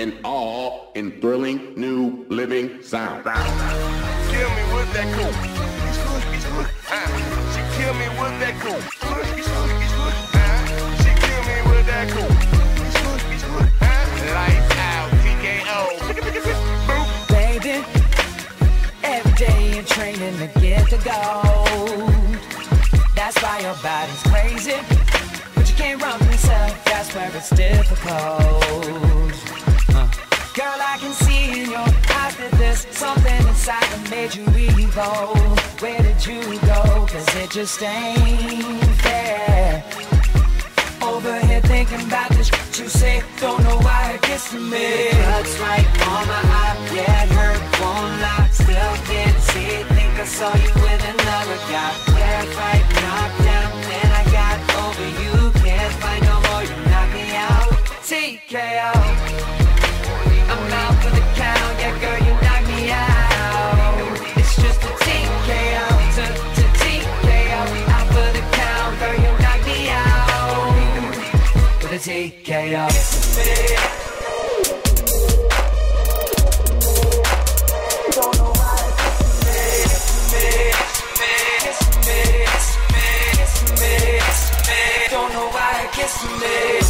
and all in thrilling new living sound. Kill me with that cool. She kill me with that cool. She kill me with that cool. Lights out, TKO. Baby, every day you're training to get the gold. That's why your body's crazy. But you can't run from yourself, that's where it's difficult. Inside that made you evil. Where did you go? Cause it just ain't fair. Over here thinking about the shit you say. Don't know why it gets to me. Looks right on my eye, yeah, hurt, won't lie. Still can't see, think I saw you with another guy. Yeah, fight, knocked down, then I got over you. Can't fight no more, you knock me out. TKO. TKO. Don't know why gets to me.